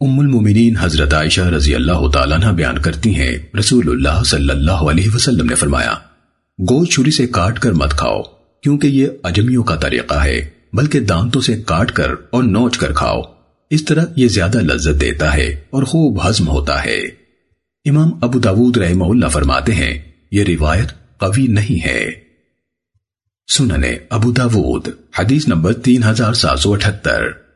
ام المومنین حضرت عائشہ رضی اللہ تعالیٰ عنہ بیان کرتی ہیں۔ رسول اللہ صلی اللہ علیہ وسلم نے فرمایا گوشت چھری سے کاٹ کر مت کھاؤ، کیونکہ یہ اجمیوں کا طریقہ ہے، بلکہ دانتوں سے کاٹ کر اور نوچ کر کھاؤ۔ اس طرح یہ زیادہ لذت دیتا ہے اور خوب ہضم ہوتا ہے۔ امام ابو داود رحمہ اللہ فرماتے ہیں، یہ روایت قوی نہیں ہے۔ سننے ابو داود، حدیث نمبر تین ہزار سات سو اٹھتر۔